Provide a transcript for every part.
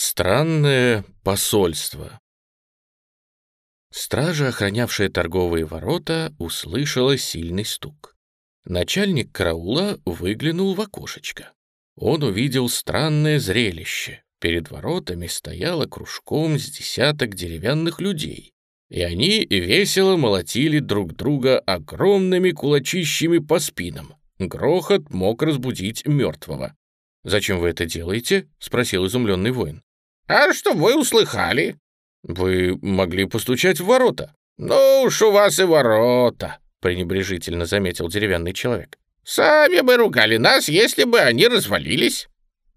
Странное посольство. Стража, охранявшая торговые ворота, услышала сильный стук. Начальник караула выглянул в окошечко. Он увидел странное зрелище. Перед воротами стояло кружком с десяток деревянных людей, и они весело молотили друг друга огромными кулачищами по спинам. Грохот мог разбудить мертвого. «Зачем вы это делаете?» — спросил изумленный воин. «А что вы услыхали?» «Вы могли постучать в ворота». «Ну уж у вас и ворота», — пренебрежительно заметил деревянный человек. «Сами бы ругали нас, если бы они развалились».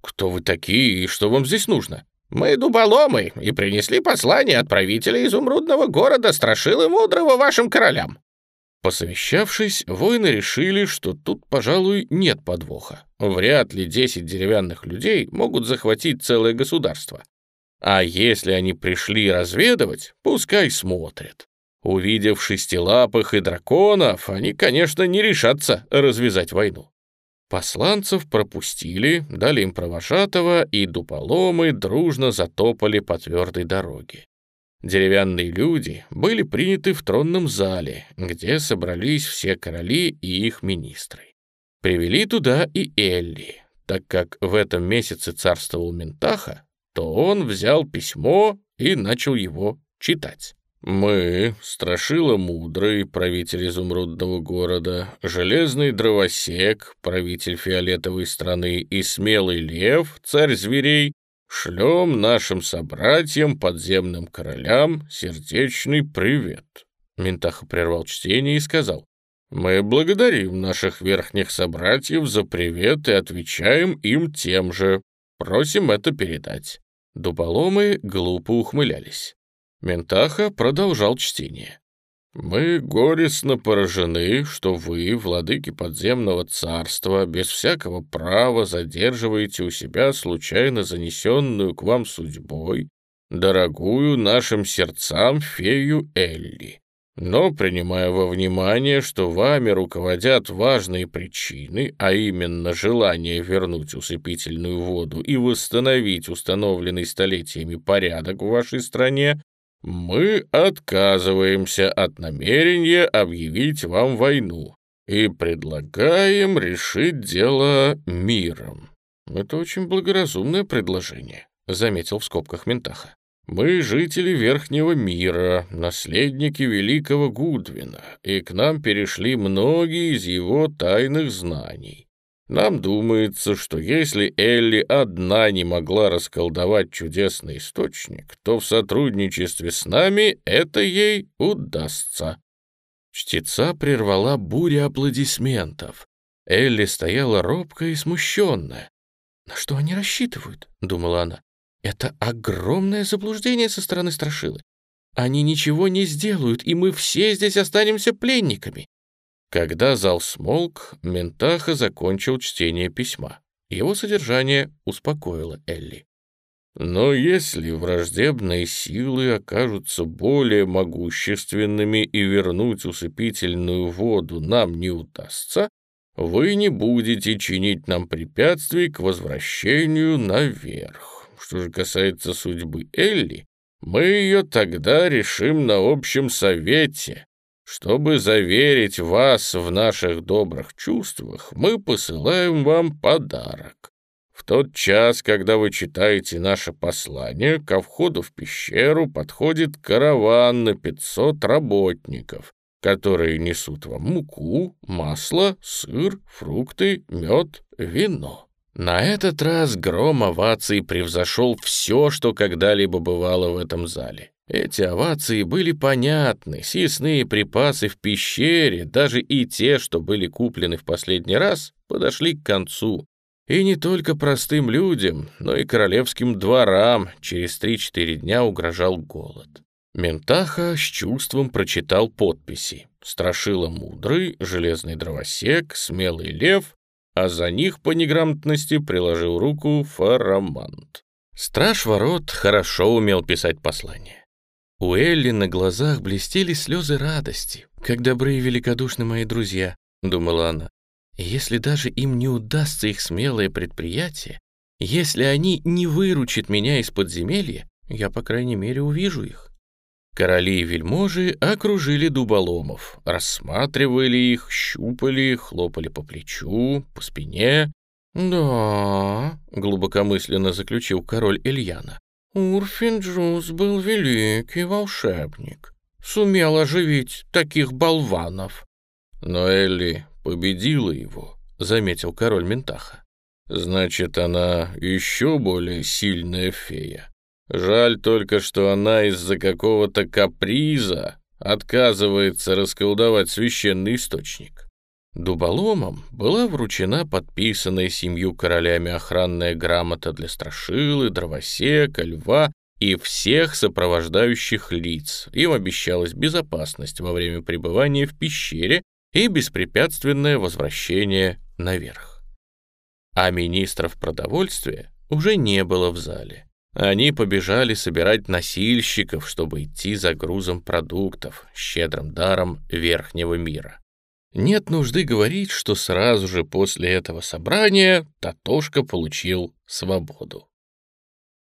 «Кто вы такие и что вам здесь нужно?» «Мы дуболомы и принесли послание от правителя изумрудного города Страшилы Мудрого вашим королям». Посовещавшись, воины решили, что тут, пожалуй, нет подвоха. Вряд ли десять деревянных людей могут захватить целое государство. А если они пришли разведывать, пускай смотрят. Увидев шестилапых и драконов, они, конечно, не решатся развязать войну. Посланцев пропустили, дали им провожатого, и дуполомы дружно затопали по твердой дороге. Деревянные люди были приняты в тронном зале, где собрались все короли и их министры. Привели туда и Элли, так как в этом месяце царствовал Ментаха, то он взял письмо и начал его читать. «Мы, Страшила Мудрый, правитель изумрудного города, Железный Дровосек, правитель фиолетовой страны и Смелый Лев, царь зверей, шлем нашим собратьям, подземным королям, сердечный привет». Ментаха прервал чтение и сказал, «Мы благодарим наших верхних собратьев за привет и отвечаем им тем же. Просим это передать». Дуболомы глупо ухмылялись. Ментаха продолжал чтение. «Мы горестно поражены, что вы, владыки подземного царства, без всякого права задерживаете у себя случайно занесенную к вам судьбой дорогую нашим сердцам фею Элли. Но, принимая во внимание, что вами руководят важные причины, а именно желание вернуть усыпительную воду и восстановить установленный столетиями порядок в вашей стране, мы отказываемся от намерения объявить вам войну и предлагаем решить дело миром. Это очень благоразумное предложение, заметил в скобках Ментаха. Мы жители Верхнего мира, наследники великого Гудвина, и к нам перешли многие из его тайных знаний. Нам думается, что если Элли одна не могла расколдовать чудесный источник, то в сотрудничестве с нами это ей удастся». Чтеца прервала буря аплодисментов. Элли стояла робкая и смущенная. «На что они рассчитывают?» — думала она. Это огромное заблуждение со стороны Страшилы. Они ничего не сделают, и мы все здесь останемся пленниками. Когда зал смолк, Ментаха закончил чтение письма. Его содержание успокоило Элли. Но если враждебные силы окажутся более могущественными и вернуть усыпительную воду нам не удастся, вы не будете чинить нам препятствий к возвращению наверх. Что же касается судьбы Элли, мы ее тогда решим на общем совете. Чтобы заверить вас в наших добрых чувствах, мы посылаем вам подарок. В тот час, когда вы читаете наше послание, ко входу в пещеру подходит караван на 500 работников, которые несут вам муку, масло, сыр, фрукты, мед, вино. На этот раз гром оваций превзошел все, что когда-либо бывало в этом зале. Эти овации были понятны, съестные припасы в пещере, даже и те, что были куплены в последний раз, подошли к концу. И не только простым людям, но и королевским дворам через 3-4 дня угрожал голод. Ментаха с чувством прочитал подписи. Страшила мудрый, железный дровосек, смелый лев а за них по неграмотности приложил руку Фарамант. Страж ворот хорошо умел писать послания. У Элли на глазах блестели слезы радости. «Как добры и великодушны мои друзья», — думала она. «И если даже им не удастся их смелое предприятие, Если они не выручат меня из подземелья, я, по крайней мере, увижу их. Короли и вельможи окружили дуболомов, рассматривали их, щупали, хлопали по плечу, по спине. «Да», — глубокомысленно заключил король Ильяна, «Урфинджус был великий волшебник, сумел оживить таких болванов». «Но Элли победила его», — заметил король Ментаха. «Значит, она еще более сильная фея». Жаль только, что она из-за какого-то каприза отказывается расколдовать священный источник. Дуболомам была вручена подписанная семью королями охранная грамота для страшилы, дровосека, льва и всех сопровождающих лиц. Им обещалась безопасность во время пребывания в пещере и беспрепятственное возвращение наверх. А министров продовольствия уже не было в зале. Они побежали собирать носильщиков, чтобы идти за грузом продуктов, щедрым даром верхнего мира. Нет нужды говорить, что сразу же после этого собрания Татошка получил свободу.